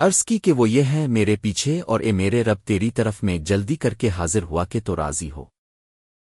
عرض کی کہ وہ یہ ہے، میرے پیچھے اور اے میرے رب، تیری طرف میں جلدی کر کے حاضر ہوا کہ تو راضی ہو۔